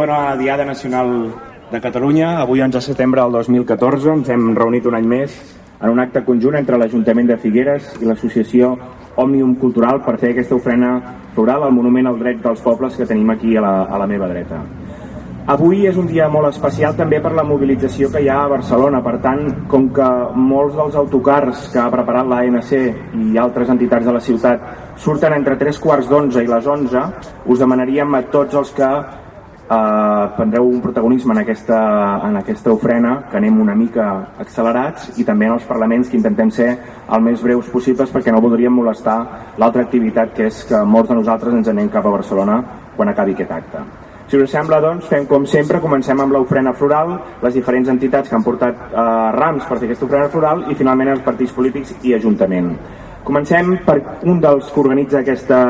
Bona Diada Nacional de Catalunya. Avui, 11 de setembre del 2014, ens hem reunit un any més en un acte conjunt entre l'Ajuntament de Figueres i l'associació Òmnium Cultural per fer aquesta ofrena floral al Monument al Dret dels Pobles que tenim aquí a la, a la meva dreta. Avui és un dia molt especial també per la mobilització que hi ha a Barcelona. Per tant, com que molts dels autocars que ha preparat l'ANC i altres entitats de la ciutat surten entre tres quarts d'onze i les onze, us demanaríem a tots els que eh, prendreu un protagonisme en aquesta, en aquesta ofrena, que anem una mica accelerats, i també en els parlaments que intentem ser el més breus possibles perquè no voldríem molestar l'altra activitat que és que molts de nosaltres ens anem cap a Barcelona quan acabi aquest acte. Si us sembla, doncs, fem com sempre, comencem amb l'ofrena floral, les diferents entitats que han portat eh, rams per fer aquesta ofrena floral i finalment els partits polítics i Ajuntament. Comencem per un dels que organitza aquesta,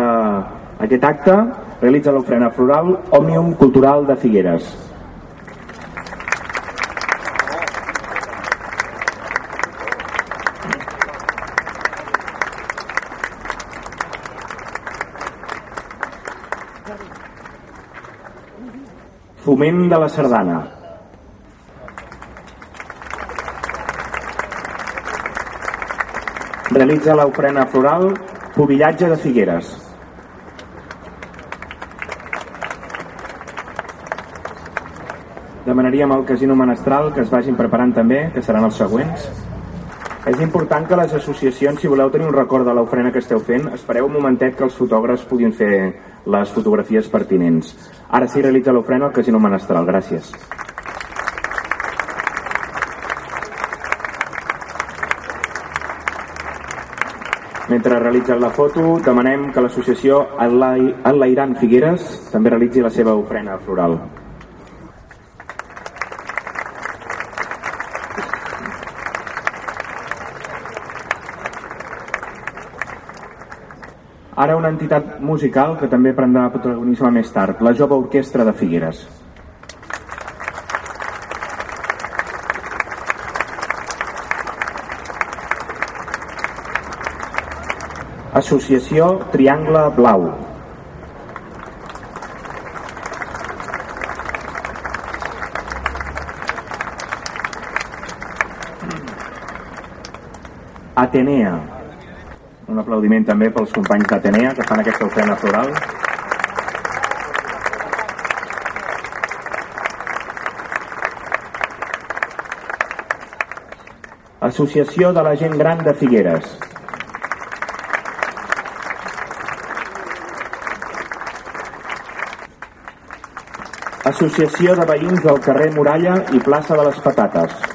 aquest acte, realitza l'ofrena floral Òmnium Cultural de Figueres. Foment de la Sardana. Realitza l'ofrena floral Pobillatge de Figueres. Demanaríem al Casino Menestral que es vagin preparant també, que seran els següents. És important que les associacions, si voleu tenir un record de l'ofrena que esteu fent, espereu un momentet que els fotògrafs puguin fer les fotografies pertinents. Ara sí realitza l'ofrena al Casino Menestral. Gràcies. Mentre realitzen la foto, demanem que l'associació Enlairan Figueres també realitzi la seva ofrena floral. Ara una entitat musical que també prendrà protagonisme més tard, la Jove Orquestra de Figueres. Associació Triangle Blau. Atenea. Un aplaudiment també pels companys d'Atenea que fan aquesta ofrena floral. Associació de la gent gran de Figueres. Associació de veïns del carrer Muralla i plaça de les Patates.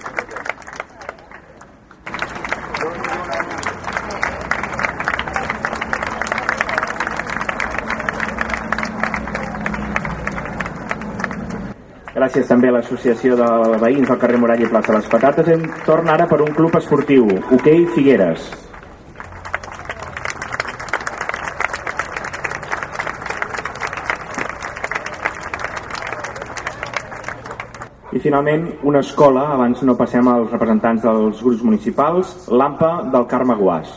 Gràcies també a l'Associació de Veïns del carrer Muralla i plaça les Patates. Hem torna ara per un club esportiu, Hoquei Figueres. I finalment, una escola, abans no passem als representants dels grups municipals, l'AMPA del Carme Guàs.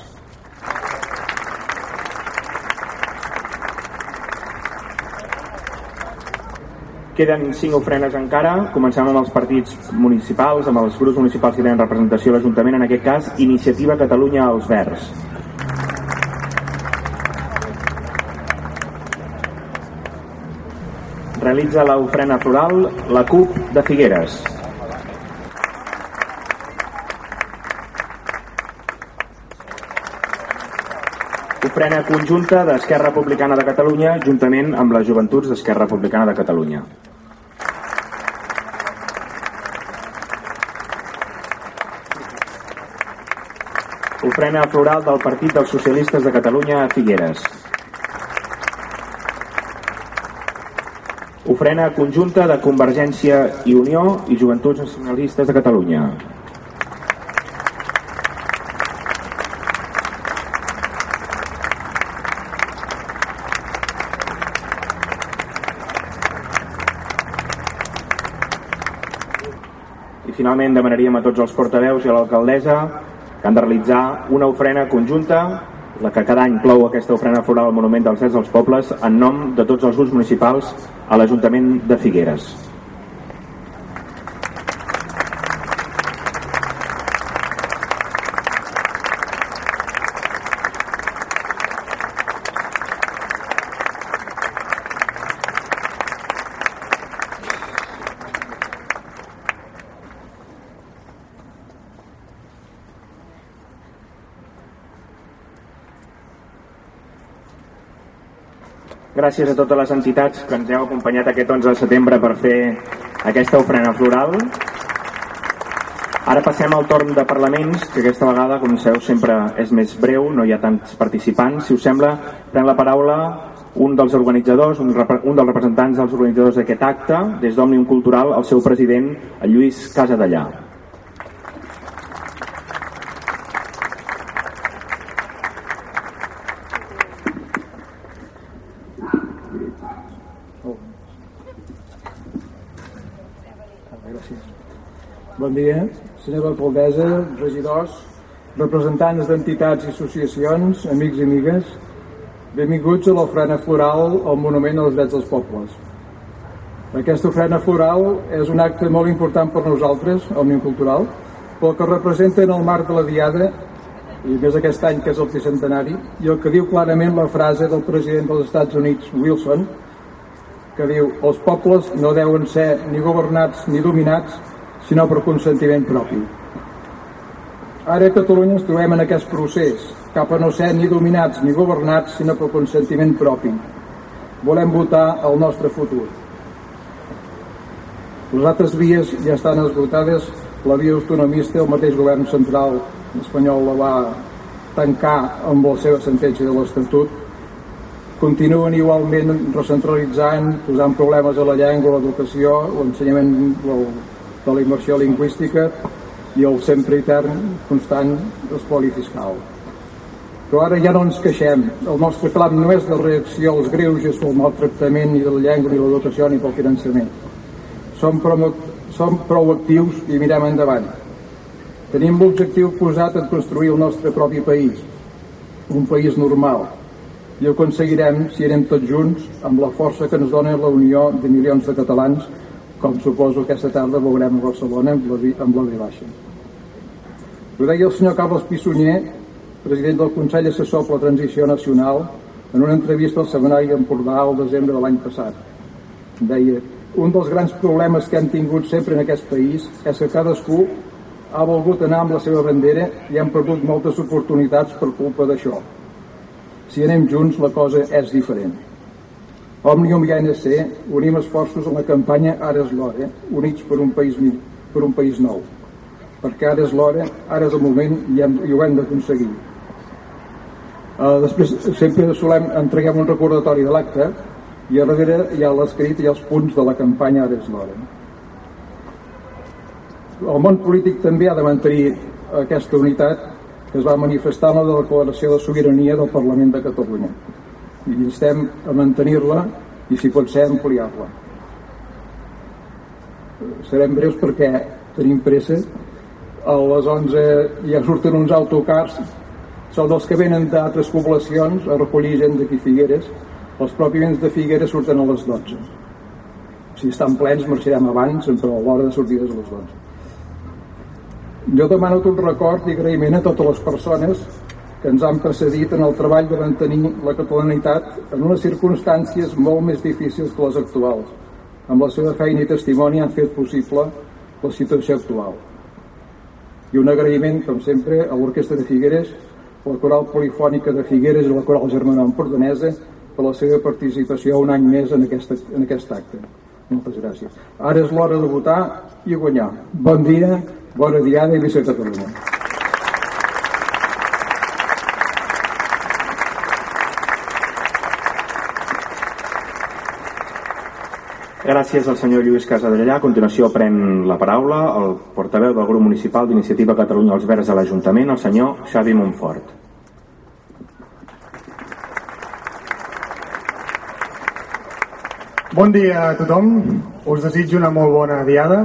Queden cinc ofrenes encara. Comencem amb els partits municipals, amb els grups municipals que tenen representació a l'Ajuntament, en aquest cas, Iniciativa Catalunya als Verds. Realitza l'ofrena floral la CUP de Figueres. Ofrena conjunta d'Esquerra Republicana de Catalunya juntament amb les joventuts d'Esquerra Republicana de Catalunya. Ofrena floral del Partit dels Socialistes de Catalunya a Figueres. Ofrena conjunta de Convergència i Unió i Joventuts Nacionalistes de Catalunya. I finalment demanaríem a tots els portaveus i a l'alcaldessa que han de realitzar una ofrena conjunta la que cada any clou aquesta ofrena floral al Monument dels Drets dels Pobles, en nom de tots els grups municipals a l'Ajuntament de Figueres. Gràcies a totes les entitats que ens heu acompanyat aquest 11 de setembre per fer aquesta ofrena floral. Ara passem al torn de parlaments, que aquesta vegada, com sabeu, sempre és més breu, no hi ha tants participants. Si us sembla, pren la paraula un dels organitzadors, un, un dels representants dels organitzadors d'aquest acte, des d'Òmnium Cultural, el seu president, el Lluís Casadellà. Bon dia, senyora alcaldessa, regidors, representants d'entitats i associacions, amics i amigues. Benvinguts a l'ofrena floral al Monument als Drets dels Pobles. Aquesta ofrena floral és un acte molt important per nosaltres, el Nim Cultural, pel que representa en el marc de la Diada, i més aquest any que és el tricentenari, i el que diu clarament la frase del president dels Estats Units, Wilson, que diu els pobles no deuen ser ni governats ni dominats, sinó per consentiment propi. Ara a Catalunya ens trobem en aquest procés, cap a no ser ni dominats ni governats, sinó per consentiment propi. Volem votar el nostre futur. Les altres vies ja estan esgotades, la via autonomista, el mateix govern central espanyol la va tancar amb la seva sentència de l'Estatut, continuen igualment recentralitzant, posant problemes a la llengua, l'educació, l'ensenyament, de la immersió lingüística i el sempre etern constant espoli fiscal. Però ara ja no ens queixem. El nostre clam no és de reacció als greuges pel maltractament ni de la llengua, ni la dotació, ni pel finançament. Som prou, som prou actius i mirem endavant. Tenim l'objectiu posat en construir el nostre propi país, un país normal, i ho aconseguirem si anem tots junts amb la força que ens dona la unió de milions de catalans com suposo aquesta tarda veurem a Barcelona amb la, amb la V baixa. Ho deia el senyor Carles Pissunyer, president del Consell Assessor per la Transició Nacional, en una entrevista al Seminari d'Empordà el desembre de l'any passat. Deia, un dels grans problemes que hem tingut sempre en aquest país és que cadascú ha volgut anar amb la seva bandera i hem perdut moltes oportunitats per culpa d'això. Si anem junts, la cosa és diferent. Òmnium i ANC unim esforços en la campanya Ara és l'hora, units per un país, per un país nou. Perquè ara és l'hora, ara és el moment i, hem, i ho hem d'aconseguir. Uh, després sempre solem entreguem un recordatori de l'acte i a darrere hi ha l'escrit i els punts de la campanya Ara és l'hora. El món polític també ha de mantenir aquesta unitat que es va manifestar en la declaració de sobirania del Parlament de Catalunya i estem a mantenir-la i si pot ser ampliar-la. Serem breus perquè tenim pressa. A les 11 ja surten uns autocars. Són dels que venen d'altres poblacions a recollir gent d'aquí Figueres. Els propis de Figueres surten a les 12 si estan plens marxarem abans però a l'hora de sortir és a les 12 jo demano un record i agraïment a totes les persones que ens han precedit en el treball de mantenir la catalanitat en unes circumstàncies molt més difícils que les actuals. Amb la seva feina i testimoni han fet possible la situació actual. I un agraïment, com sempre, a l'Orquestra de Figueres, la Coral Polifònica de Figueres i la Coral Germana Empordanesa per la seva participació un any més en, aquesta, en aquest acte. Moltes gràcies. Ara és l'hora de votar i guanyar. Bon dia, bona diada i visca Catalunya. Gràcies al senyor Lluís Casadellà. A continuació pren la paraula el portaveu del grup municipal d'Iniciativa Catalunya als Verds de l'Ajuntament, el senyor Xavi Montfort. Bon dia a tothom. Us desitjo una molt bona diada.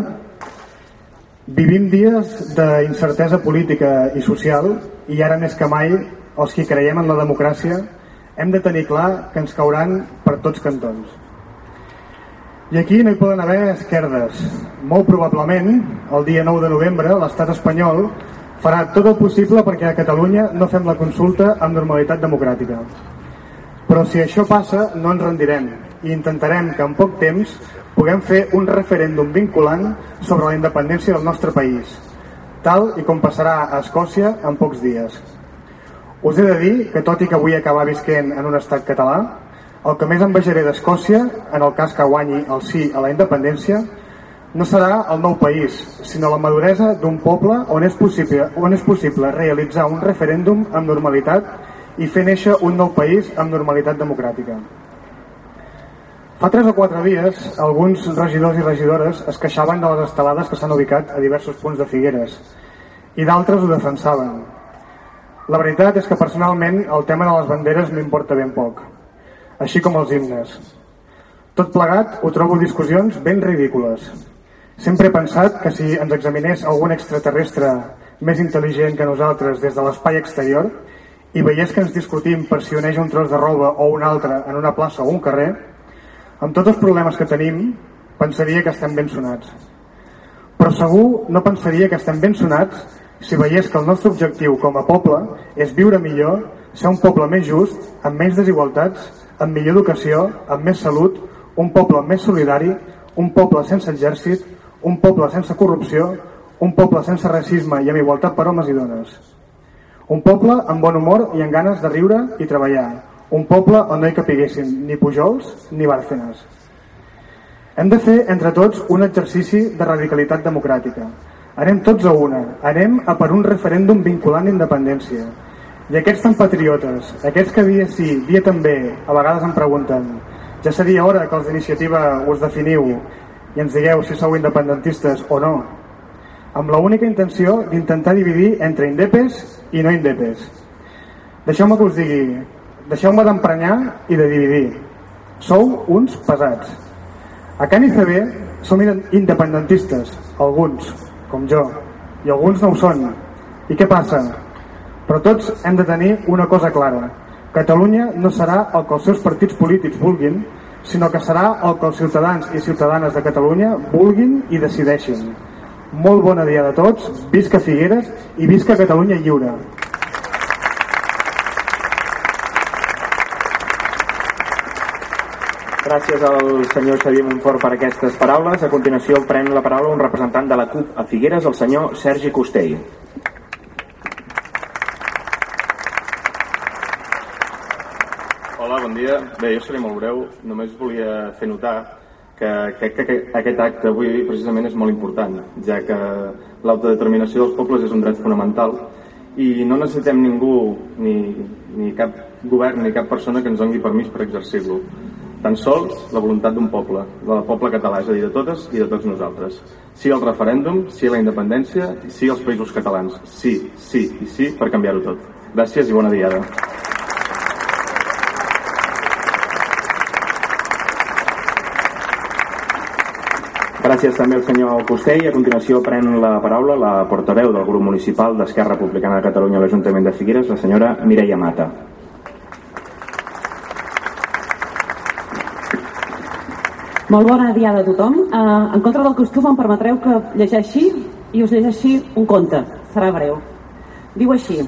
Vivim dies d'incertesa política i social i ara més que mai els que creiem en la democràcia, hem de tenir clar que ens cauran per tots cantons. I aquí no hi poden haver esquerdes. Molt probablement, el dia 9 de novembre, l'estat espanyol farà tot el possible perquè a Catalunya no fem la consulta amb normalitat democràtica. Però si això passa, no ens rendirem i intentarem que en poc temps puguem fer un referèndum vinculant sobre la independència del nostre país, tal i com passarà a Escòcia en pocs dies. Us he de dir que tot i que vull acabar visquent en un estat català, el que més envejaré d'Escòcia, en el cas que guanyi el sí a la independència, no serà el nou país, sinó la maduresa d'un poble on és, possible, on és possible realitzar un referèndum amb normalitat i fer néixer un nou país amb normalitat democràtica. Fa tres o quatre dies, alguns regidors i regidores es queixaven de les estelades que s'han ubicat a diversos punts de Figueres i d'altres ho defensaven. La veritat és que personalment el tema de les banderes m'importa ben poc així com els himnes. Tot plegat ho trobo discussions ben ridícules. Sempre he pensat que si ens examinés algun extraterrestre més intel·ligent que nosaltres des de l'espai exterior i veiés que ens discutim per si uneix un tros de roba o un altre en una plaça o un carrer, amb tots els problemes que tenim, pensaria que estem ben sonats. Però segur no pensaria que estem ben sonats si veiés que el nostre objectiu com a poble és viure millor, ser un poble més just, amb menys desigualtats amb millor educació, amb més salut, un poble més solidari, un poble sense exèrcit, un poble sense corrupció, un poble sense racisme i amb igualtat per homes i dones. Un poble amb bon humor i amb ganes de riure i treballar. Un poble on no hi capiguessin ni Pujols ni Bárcenas. Hem de fer entre tots un exercici de radicalitat democràtica. Anem tots a una. Anem a per un referèndum vinculant independència i aquests tan patriotes, aquests que dia sí, dia també, a vegades em pregunten ja seria hora que els d'iniciativa us definiu i ens digueu si sou independentistes o no, amb la única intenció d'intentar dividir entre indepes i no indepes. Deixeu-me que us digui, deixeu-me d'emprenyar i de dividir. Sou uns pesats. A Can ICB som independentistes, alguns, com jo, i alguns no ho són. I què passa? Però tots hem de tenir una cosa clara. Catalunya no serà el que els seus partits polítics vulguin, sinó que serà el que els ciutadans i ciutadanes de Catalunya vulguin i decideixin. Molt bona dia de tots, visca Figueres i visca Catalunya lliure. Gràcies al senyor Xavier Montfort per aquestes paraules. A continuació pren la paraula un representant de la CUP a Figueres, el senyor Sergi Costell. bon dia. Bé, jo seré molt breu. Només volia fer notar que crec que aquest acte avui precisament és molt important, ja que l'autodeterminació dels pobles és un dret fonamental i no necessitem ningú, ni, ni cap govern, ni cap persona que ens doni permís per exercir-lo. Tan sols la voluntat d'un poble, del poble català, és a dir, de totes i de tots nosaltres. Sí al referèndum, sí a la independència, sí als països catalans. Sí, sí i sí per canviar-ho tot. Gràcies i bona diada. Gràcies també al senyor Costell. A continuació pren la paraula la portaveu del grup municipal d'Esquerra Republicana de Catalunya a l'Ajuntament de Figueres, la senyora Mireia Mata. Molt bona dia a tothom. Uh, en contra del costum em permetreu que llegeixi i us llegeixi un conte. Serà breu. Diu així.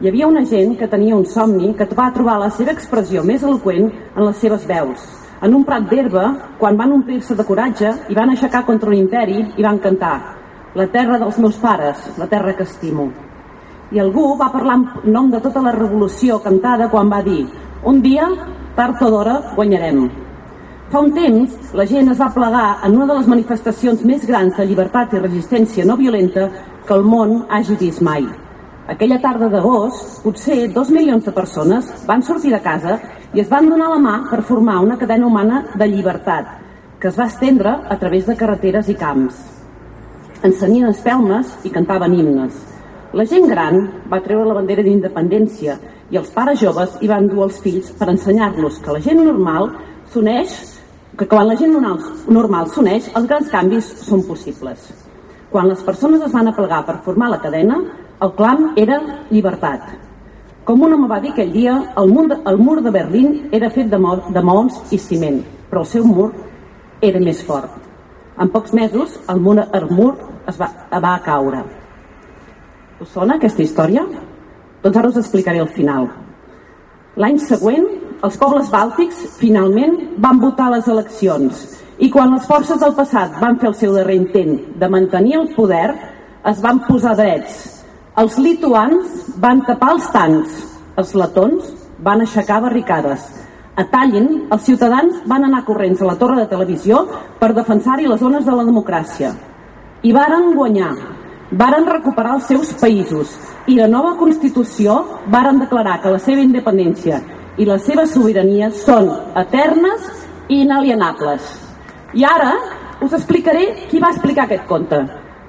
Hi havia una gent que tenia un somni que va trobar la seva expressió més eloquent en les seves veus en un prat d'herba, quan van omplir-se de coratge i van aixecar contra l'imperi i van cantar la terra dels meus pares, la terra que estimo. I algú va parlar en nom de tota la revolució cantada quan va dir un dia, tard o d'hora, guanyarem. Fa un temps, la gent es va plegar en una de les manifestacions més grans de llibertat i resistència no violenta que el món hagi vist mai. Aquella tarda d'agost, potser dos milions de persones van sortir de casa i es van donar la mà per formar una cadena humana de llibertat que es va estendre a través de carreteres i camps. Encenien espelmes i cantaven himnes. La gent gran va treure la bandera d'independència i els pares joves hi van dur els fills per ensenyar-los que la gent normal s'uneix, que quan la gent normal s'uneix, els grans canvis són possibles. Quan les persones es van aplegar per formar la cadena, el clam era llibertat. Com un home va dir aquell dia, el mur de, el mur de Berlín era fet de, de maons i ciment, però el seu mur era més fort. En pocs mesos, el mur, el mur es va, va caure. Us sona aquesta història? Doncs ara us explicaré el final. L'any següent, els pobles bàltics finalment van votar les eleccions i quan les forces del passat van fer el seu darrer intent de mantenir el poder, es van posar drets. Els lituans van tapar els tancs, els letons van aixecar barricades. A Tallinn, els ciutadans van anar corrents a la torre de televisió per defensar-hi les zones de la democràcia. I varen guanyar, varen recuperar els seus països i la nova Constitució varen declarar que la seva independència i la seva sobirania són eternes i inalienables. I ara us explicaré qui va explicar aquest conte.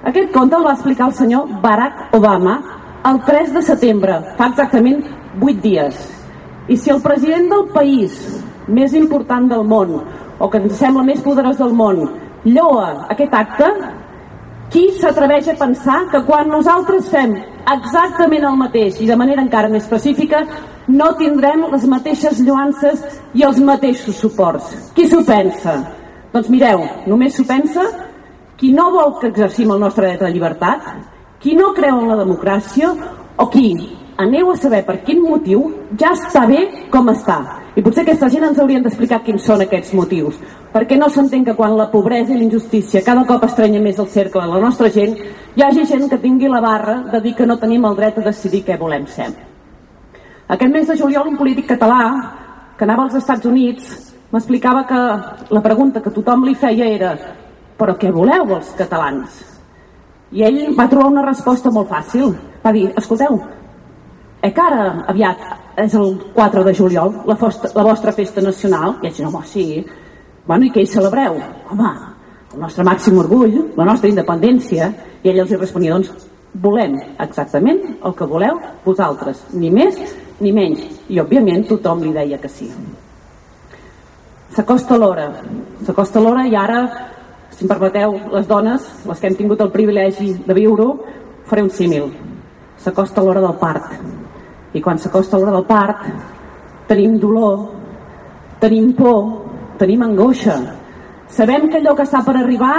Aquest conte el va explicar el senyor Barack Obama el 3 de setembre, fa exactament 8 dies. I si el president del país més important del món, o que ens sembla més poderós del món, lloa aquest acte, qui s'atreveix a pensar que quan nosaltres fem exactament el mateix i de manera encara més específica no tindrem les mateixes lluances i els mateixos suports. Qui s'ho pensa? Doncs mireu, només s'ho pensa qui no vol que exercim el nostre dret a llibertat, qui no creu en la democràcia o qui, aneu a saber per quin motiu, ja està bé com està. I potser aquesta gent ens haurien d'explicar quins són aquests motius. Perquè no s'entén que quan la pobresa i la injustícia cada cop estrenya més el cercle de la nostra gent, hi hagi gent que tingui la barra de dir que no tenim el dret a decidir què volem ser. Aquest mes de juliol un polític català que anava als Estats Units m'explicava que la pregunta que tothom li feia era però què voleu els catalans? I ell va trobar una resposta molt fàcil. Va dir, escolteu, eh que ara aviat és el 4 de juliol, la, fosta, la vostra festa nacional? I ell diu, home, sí. Bueno, i què hi celebreu? Home, el nostre màxim orgull, la nostra independència. I ell els hi responia, doncs, volem exactament el que voleu vosaltres, ni més ni menys. I, òbviament, tothom li deia que sí. S'acosta l'hora, s'acosta l'hora i ara, si em permeteu, les dones, les que hem tingut el privilegi de viure-ho, faré un símil. S'acosta l'hora del part. I quan s'acosta l'hora del part, tenim dolor, tenim por, tenim angoixa. Sabem que allò que està per arribar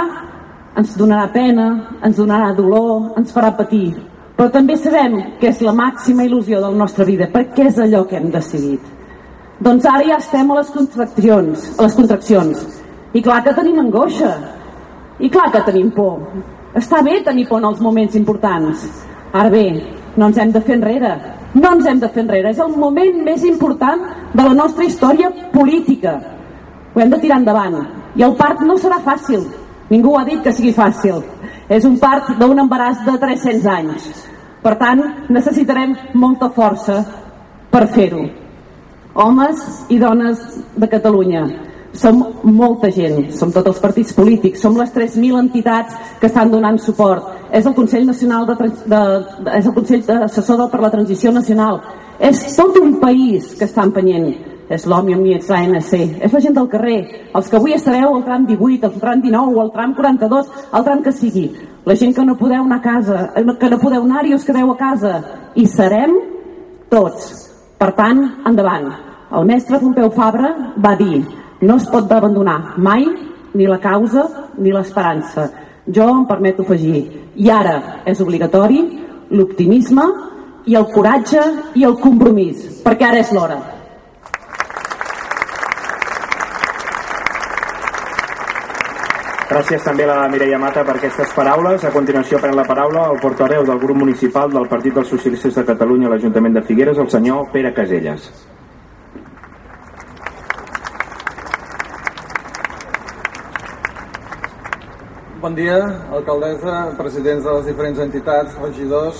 ens donarà pena, ens donarà dolor, ens farà patir. Però també sabem que és la màxima il·lusió de la nostra vida, perquè és allò que hem decidit. Doncs ara ja estem a les contraccions, a les contraccions. I clar que tenim angoixa. I clar que tenim por. Està bé tenir por en els moments importants. Ara bé, no ens hem de fer enrere. No ens hem de fer enrere. És el moment més important de la nostra història política. Ho hem de tirar endavant. I el part no serà fàcil. Ningú ha dit que sigui fàcil. És un part d'un embaràs de 300 anys. Per tant, necessitarem molta força per fer-ho. Homes i dones de Catalunya, som molta gent, som tots els partits polítics, som les 3.000 entitats que estan donant suport. És el Consell Nacional de, de, és el Consell Assessor per la Transició Nacional. És tot un país que està empenyent. És l'Òmnium i és l'ANC. És la gent del carrer. Els que avui estareu al tram 18, al tram 19, al tram 42, al tram que sigui. La gent que no podeu anar a casa, que no podeu anar-hi us quedeu a casa. I serem tots. Per tant, endavant. El mestre Pompeu Fabra va dir no es pot abandonar mai ni la causa ni l'esperança. Jo em permeto afegir, i ara és obligatori l'optimisme i el coratge i el compromís, perquè ara és l'hora. Gràcies també a la Mireia Mata per aquestes paraules. A continuació pren la paraula el portaveu del grup municipal del Partit dels Socialistes de Catalunya a l'Ajuntament de Figueres, el senyor Pere Caselles. Bon dia, alcaldessa, presidents de les diferents entitats, regidors.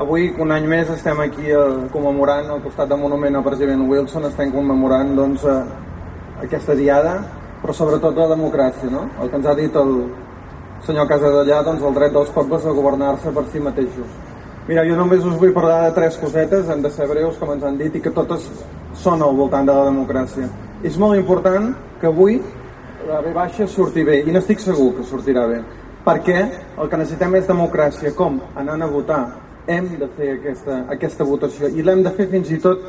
Avui, un any més, estem aquí eh, commemorant, al costat del monument al president Wilson, estem commemorant doncs, eh, aquesta diada, però sobretot la democràcia, no? el que ens ha dit el senyor Casadellà, doncs, el dret dels pobles a governar-se per si mateixos. Mira, jo només us vull parlar de tres cosetes, han de ser breus, com ens han dit, i que totes són al voltant de la democràcia. És molt important que avui la B baixa surti bé, i n'estic segur que sortirà bé, perquè el que necessitem és democràcia. Com? Anant a votar. hem de fer aquesta, aquesta votació i l'hem de fer fins i tot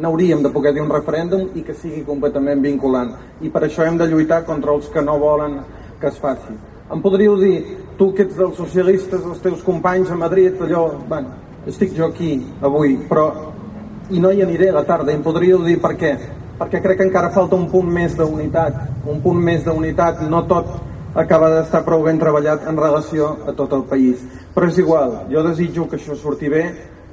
n'hauríem de poder dir un referèndum i que sigui completament vinculant i per això hem de lluitar contra els que no volen que es faci em podríeu dir, tu que ets dels socialistes els teus companys a Madrid allò, bueno, estic jo aquí avui però i no hi aniré a la tarda i em podríeu dir per què perquè crec que encara falta un punt més d'unitat un punt més d'unitat, no tot acaba d'estar prou ben treballat en relació a tot el país però és igual, jo desitjo que això surti bé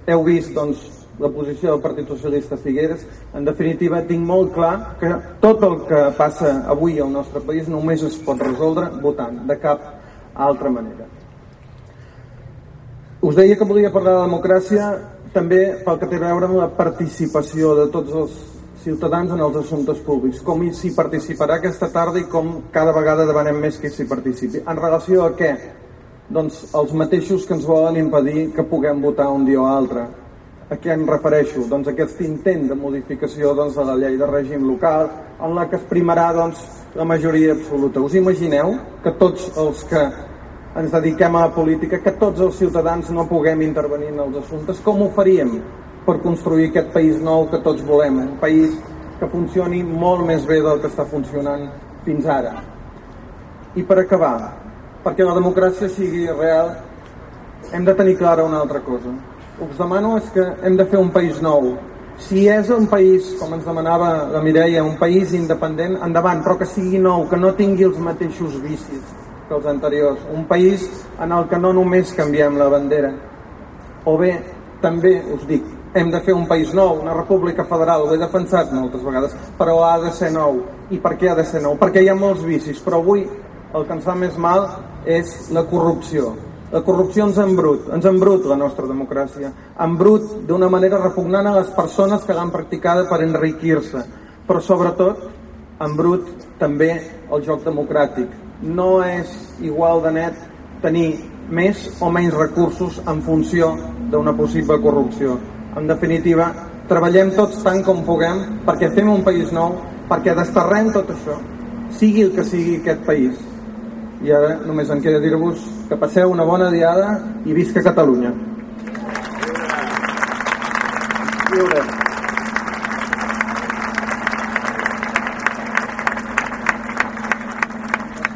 heu vist doncs la posició del Partit Socialista Figueres. En definitiva, tinc molt clar que tot el que passa avui al nostre país només es pot resoldre votant, de cap altra manera. Us deia que volia parlar de democràcia també pel que té a veure amb la participació de tots els ciutadans en els assumptes públics, com s'hi participarà aquesta tarda i com cada vegada demanem més que s'hi participi. En relació a què? Doncs els mateixos que ens volen impedir que puguem votar un dia o altre, a què em refereixo? Doncs aquest intent de modificació doncs, de la llei de règim local en la que es primarà doncs, la majoria absoluta. Us imagineu que tots els que ens dediquem a la política, que tots els ciutadans no puguem intervenir en els assumptes? Com ho faríem per construir aquest país nou que tots volem? Un país que funcioni molt més bé del que està funcionant fins ara. I per acabar, perquè la democràcia sigui real, hem de tenir clara una altra cosa us demano és que hem de fer un país nou. Si és un país, com ens demanava la Mireia, un país independent, endavant, però que sigui nou, que no tingui els mateixos vicis que els anteriors. Un país en el que no només canviem la bandera. O bé, també us dic, hem de fer un país nou, una república federal, ho he defensat moltes vegades, però ha de ser nou. I per què ha de ser nou? Perquè hi ha molts vicis, però avui el que ens fa més mal és la corrupció la corrupció ens embrut, ens embrut la nostra democràcia, embrut d'una manera repugnant a les persones que l'han practicada per enriquir-se, però sobretot embrut també el joc democràtic. No és igual de net tenir més o menys recursos en funció d'una possible corrupció. En definitiva, treballem tots tant com puguem perquè fem un país nou, perquè desterrem tot això, sigui el que sigui aquest país. I ara només em queda dir-vos que passeu una bona diada i visca Catalunya. Viure.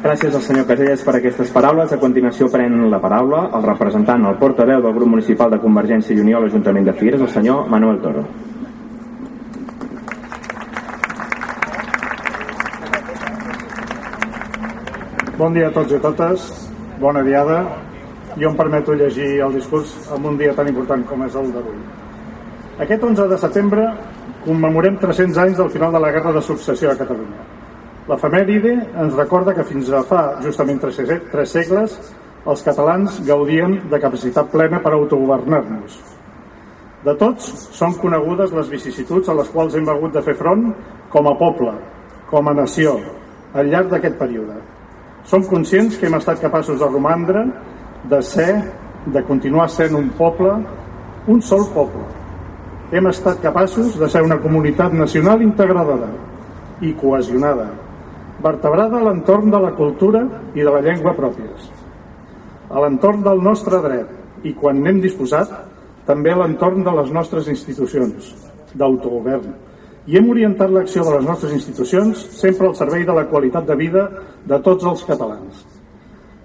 Gràcies al senyor Caselles per aquestes paraules. A continuació pren la paraula el representant, el portaveu del grup municipal de Convergència i Unió a l'Ajuntament de Figueres, el senyor Manuel Toro. Bon dia a tots i a totes, bona diada. Jo em permeto llegir el discurs en un dia tan important com és el d'avui. Aquest 11 de setembre commemorem 300 anys del final de la Guerra de Successió a Catalunya. L'efemèride ens recorda que fins a fa justament tres, tres segles els catalans gaudien de capacitat plena per autogovernar-nos. De tots són conegudes les vicissituds a les quals hem hagut de fer front com a poble, com a nació, al llarg d'aquest període. Som conscients que hem estat capaços de romandre, de ser, de continuar sent un poble, un sol poble. Hem estat capaços de ser una comunitat nacional integradora i cohesionada, vertebrada a l'entorn de la cultura i de la llengua pròpies, a l'entorn del nostre dret i, quan n'hem disposat, també a l'entorn de les nostres institucions d'autogovern, i hem orientat l'acció de les nostres institucions sempre al servei de la qualitat de vida de tots els catalans.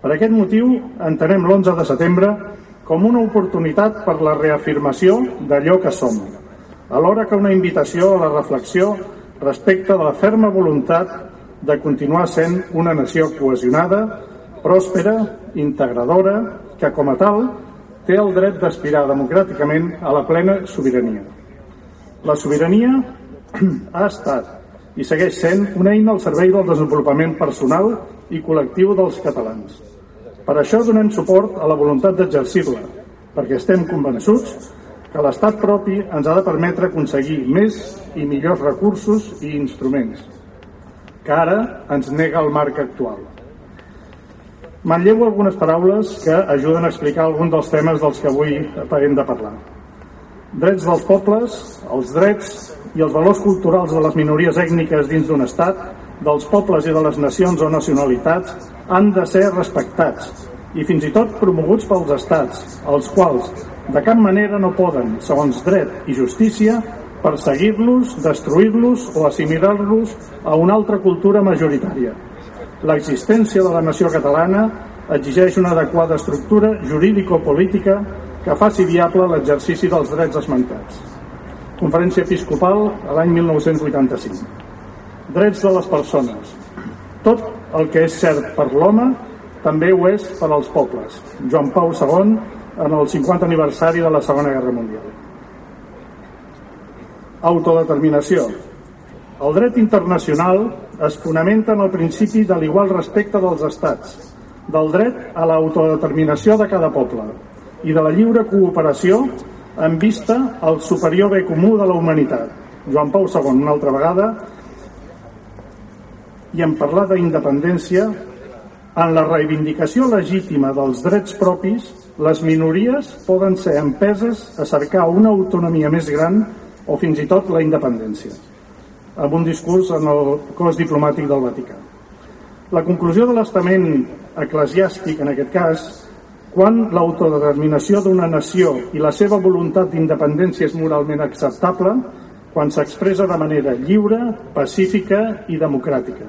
Per aquest motiu, entenem l'11 de setembre com una oportunitat per la reafirmació d'allò que som, alhora que una invitació a la reflexió respecte de la ferma voluntat de continuar sent una nació cohesionada, pròspera, integradora, que com a tal té el dret d'aspirar democràticament a la plena sobirania. La sobirania ha estat i segueix sent una eina al servei del desenvolupament personal i col·lectiu dels catalans. Per això donem suport a la voluntat d'exercir-la, perquè estem convençuts que l'Estat propi ens ha de permetre aconseguir més i millors recursos i instruments, que ara ens nega el marc actual. Manllevo algunes paraules que ajuden a explicar algun dels temes dels que avui hem de parlar. Drets dels pobles, els drets i els valors culturals de les minories ètniques dins d'un estat, dels pobles i de les nacions o nacionalitats, han de ser respectats i fins i tot promoguts pels estats, els quals, De cap manera no poden, segons dret i justícia, perseguir-los, destruir-los o assimilar-los a una altra cultura majoritària. L'existència de la nació catalana exigeix una adequada estructura jurídico-política que faci viable l'exercici dels drets esmentats. Conferència Episcopal a l'any 1985. Drets de les persones. Tot el que és cert per l'home també ho és per als pobles. Joan Pau II en el 50 aniversari de la Segona Guerra Mundial. Autodeterminació. El dret internacional es fonamenta en el principi de l'igual respecte dels estats, del dret a l'autodeterminació de cada poble i de la lliure cooperació en vista al superior bé comú de la humanitat. Joan Pau II, una altra vegada, i en parlar d'independència, en la reivindicació legítima dels drets propis, les minories poden ser empeses a cercar una autonomia més gran o fins i tot la independència, amb un discurs en el cos diplomàtic del Vaticà. La conclusió de l'estament eclesiàstic, en aquest cas, quan l'autodeterminació d'una nació i la seva voluntat d'independència és moralment acceptable, quan s'expressa de manera lliure, pacífica i democràtica.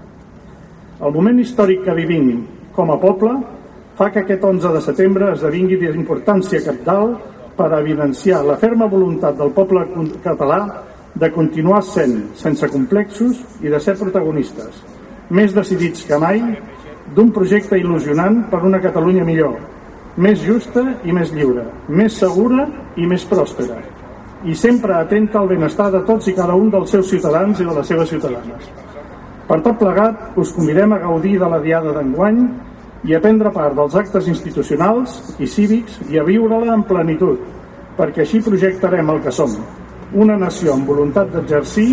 El moment històric que vivim com a poble fa que aquest 11 de setembre esdevingui d'importància capdalt per evidenciar la ferma voluntat del poble català de continuar sent sense complexos i de ser protagonistes, més decidits que mai, d'un projecte il·lusionant per una Catalunya millor, més justa i més lliure, més segura i més pròspera, i sempre atenta al benestar de tots i cada un dels seus ciutadans i de les seves ciutadanes. Per tot plegat, us convidem a gaudir de la Diada d'enguany i a prendre part dels actes institucionals i cívics i a viure-la en plenitud, perquè així projectarem el que som, una nació amb voluntat d'exercir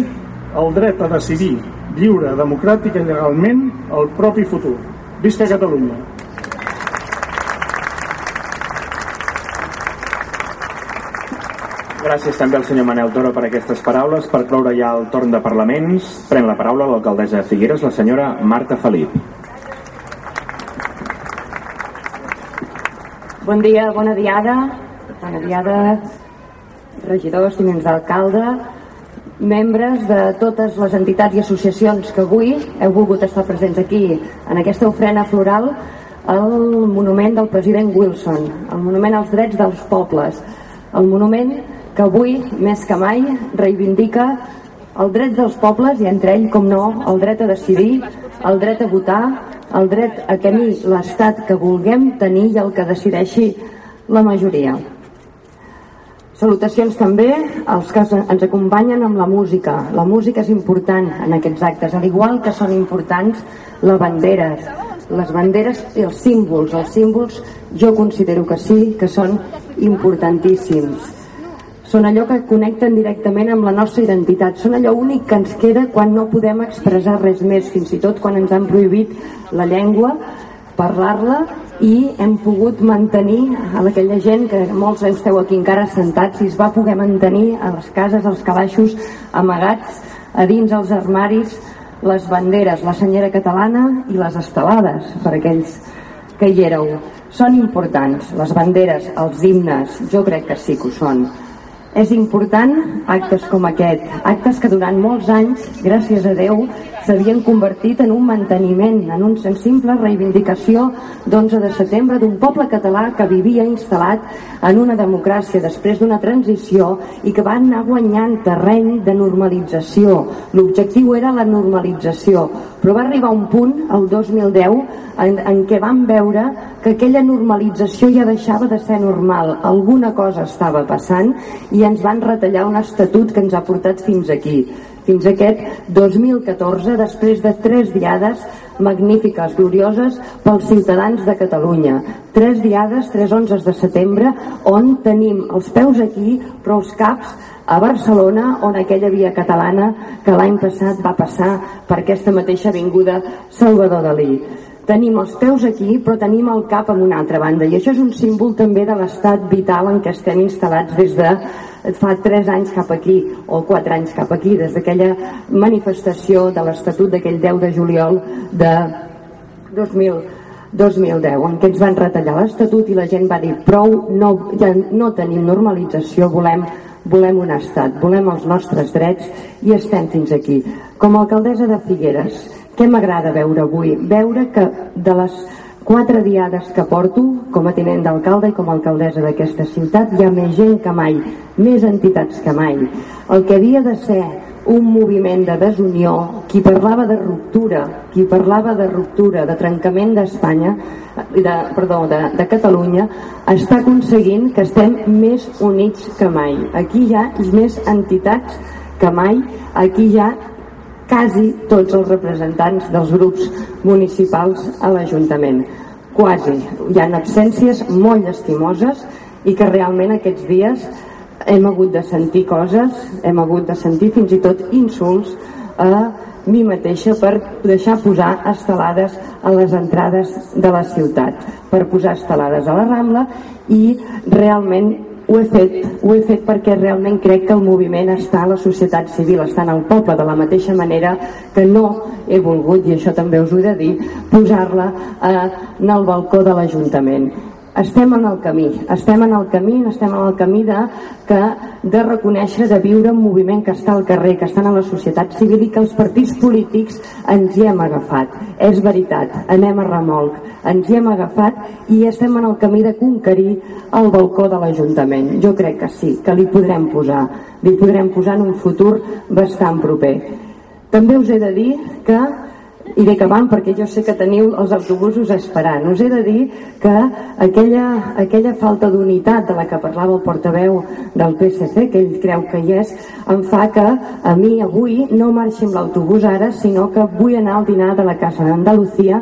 el dret a decidir lliure, democràtica i legalment el propi futur. Visca Catalunya! Gràcies també al senyor Manel Toro per aquestes paraules. Per cloure ja el torn de parlaments, pren la paraula l'alcaldessa de Figueres, la senyora Marta Felip. Bon dia, bona diada, bona diada, regidors, tinents d'alcalde, membres de totes les entitats i associacions que avui heu volgut estar presents aquí, en aquesta ofrena floral, al monument del president Wilson, el monument als drets dels pobles, el monument que avui, més que mai, reivindica el dret dels pobles i entre ell, com no, el dret a decidir, el dret a votar, el dret a tenir l'estat que vulguem tenir i el que decideixi la majoria. Salutacions també als que ens acompanyen amb la música. La música és important en aquests actes, al igual que són importants les banderes, les banderes i els símbols. Els símbols jo considero que sí, que són importantíssims són allò que connecten directament amb la nostra identitat, són allò únic que ens queda quan no podem expressar res més, fins i tot quan ens han prohibit la llengua, parlar-la i hem pogut mantenir a aquella gent que molts esteu aquí encara sentats i es va poder mantenir a les cases, als calaixos amagats a dins els armaris les banderes, la senyera catalana i les estelades per aquells que hi éreu. Són importants, les banderes, els himnes, jo crec que sí que ho són és important actes com aquest, actes que durant molts anys, gràcies a Déu, s'havien convertit en un manteniment, en un simple reivindicació d'11 de setembre d'un poble català que vivia instal·lat en una democràcia després d'una transició i que va anar guanyant terreny de normalització. L'objectiu era la normalització, però va arribar un punt, el 2010, en, en què vam veure que aquella normalització ja deixava de ser normal, alguna cosa estava passant i ens van retallar un estatut que ens ha portat fins aquí. Fins aquest 2014, després de tres diades magnífiques, glorioses pels ciutadans de Catalunya. Tres diades, tres 11 de setembre, on tenim els peus aquí, però els caps a Barcelona, on aquella via catalana que l'any passat va passar per aquesta mateixa avinguda Salvador Dalí tenim els peus aquí però tenim el cap en una altra banda i això és un símbol també de l'estat vital en què estem instal·lats des de fa 3 anys cap aquí o 4 anys cap aquí des d'aquella manifestació de l'Estatut d'aquell 10 de juliol de 2000 2010, en què ens van retallar l'Estatut i la gent va dir prou, no, ja no tenim normalització, volem, volem un estat, volem els nostres drets i estem fins aquí. Com a alcaldessa de Figueres, què m'agrada veure avui? Veure que de les quatre diades que porto com a tinent d'alcalde i com a alcaldessa d'aquesta ciutat hi ha més gent que mai, més entitats que mai. El que havia de ser un moviment de desunió, qui parlava de ruptura, qui parlava de ruptura, de trencament d'Espanya, de, perdó, de, de Catalunya, està aconseguint que estem més units que mai. Aquí hi ha més entitats que mai, aquí hi ha quasi tots els representants dels grups municipals a l'Ajuntament. Quasi. Hi ha absències molt llastimoses i que realment aquests dies hem hagut de sentir coses, hem hagut de sentir fins i tot insults a mi mateixa per deixar posar estelades a les entrades de la ciutat, per posar estelades a la Rambla i realment ho he fet, ho he fet perquè realment crec que el moviment està a la societat civil, està en el poble de la mateixa manera que no he volgut, i això també us ho he de dir, posar-la eh, en el balcó de l'Ajuntament estem en el camí, estem en el camí, estem en el camí de, que, de reconèixer, de viure un moviment que està al carrer, que està en la societat civil i que els partits polítics ens hi hem agafat. És veritat, anem a remolc, ens hi hem agafat i estem en el camí de conquerir el balcó de l'Ajuntament. Jo crec que sí, que li podrem posar, li podrem posar en un futur bastant proper. També us he de dir que i que van perquè jo sé que teniu els autobusos esperant. Us he de dir que aquella, aquella falta d'unitat de la que parlava el portaveu del PSC, que ell creu que hi és, em fa que a mi avui no marxi amb l'autobús ara, sinó que vull anar al dinar de la Casa d'Andalucia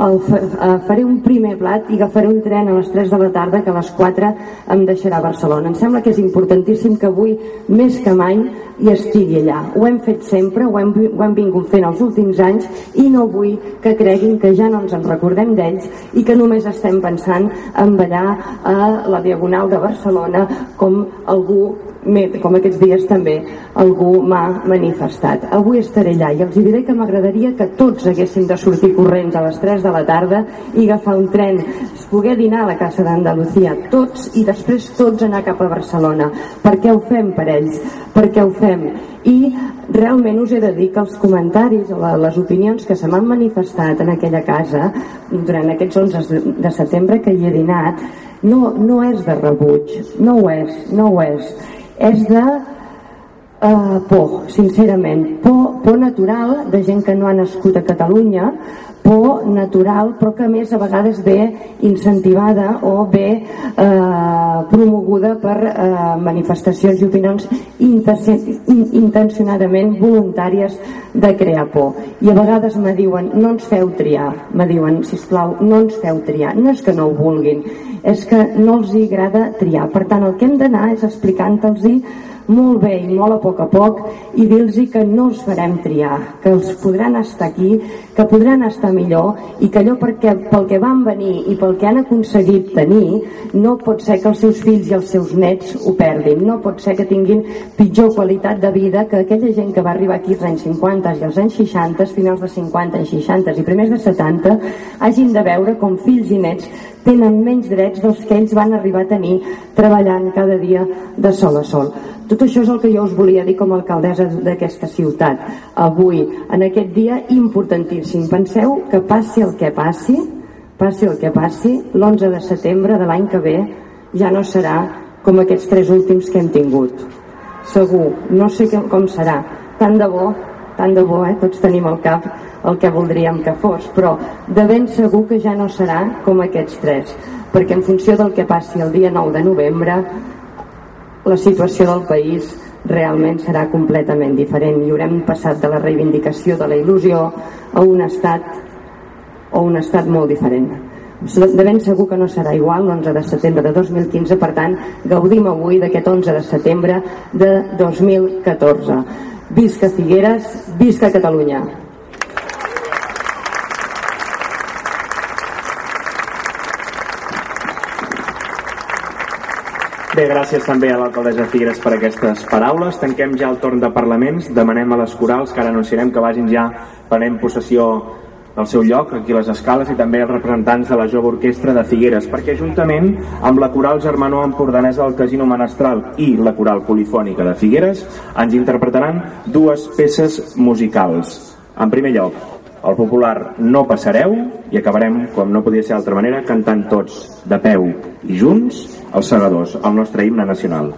el, uh, faré un primer plat i agafaré un tren a les 3 de la tarda que a les 4 em deixarà a Barcelona. Em sembla que és importantíssim que avui, més que mai, hi estigui allà. Ho hem fet sempre, ho hem, ho hem vingut fent els últims anys i no vull que creguin que ja no ens en recordem d'ells i que només estem pensant en ballar a la Diagonal de Barcelona com algú com aquests dies també algú m'ha manifestat. Avui estaré allà i els diré que m'agradaria que tots haguessin de sortir corrents a les 3 de la tarda i agafar un tren, poder dinar a la Casa d'Andalusia, tots i després tots anar cap a Barcelona. Per què ho fem per ells? Per què ho fem? I realment us he de dir que els comentaris, les opinions que se m'han manifestat en aquella casa durant aquests 11 de setembre que hi he dinat, no, no és de rebuig, no ho és, no ho és és de uh, por, sincerament. Por, por natural de gent que no ha nascut a Catalunya, por natural però que més a vegades ve incentivada o ve eh, promoguda per eh, manifestacions i opinions intencionadament voluntàries de crear por. I a vegades me diuen no ens feu triar. Me diuen sisplau no ens feu triar. No és que no ho vulguin és que no els hi agrada triar. Per tant el que hem d'anar és explicant-los molt bé i molt a poc a poc i dir-los que no els farem triar, que els podran estar aquí, que podran estar millor i que allò perquè, pel que van venir i pel que han aconseguit tenir no pot ser que els seus fills i els seus nets ho perdin, no pot ser que tinguin pitjor qualitat de vida que aquella gent que va arribar aquí als anys 50 i als anys 60, finals de 50, anys 60 i primers de 70 hagin de veure com fills i nets tenen menys drets dels que ells van arribar a tenir treballant cada dia de sol a sol. Tot això és el que jo us volia dir com a alcaldessa d'aquesta ciutat. Avui, en aquest dia importantíssim. Penseu que passi el que passi, passi el que passi, l'11 de setembre de l'any que ve ja no serà com aquests tres últims que hem tingut. Segur, no sé com serà. Tant de bo, tant de bo, eh? tots tenim al cap el que voldríem que fos, però de ben segur que ja no serà com aquests tres, perquè en funció del que passi el dia 9 de novembre la situació del país realment serà completament diferent. I haurem passat de la reivindicació de la il·lusió a un estat o un estat molt diferent. De ben segur que no serà igual l'11 de setembre de 2015 per tant gaudim avui d'aquest 11 de setembre de 2014 visca Figueres, visca Catalunya Bé, gràcies també a l'alcaldessa Figueres per aquestes paraules. Tanquem ja el torn de parlaments. Demanem a les corals que ara anunciarem que vagin ja prenent possessió del seu lloc, aquí a les escales, i també els representants de la jove orquestra de Figueres, perquè juntament amb la coral germano empordanesa del Casino Menestral i la coral polifònica de Figueres ens interpretaran dues peces musicals. En primer lloc, el popular No passareu i acabarem, com no podia ser d'altra manera, cantant tots de peu i junts els segadors, el nostre himne nacional.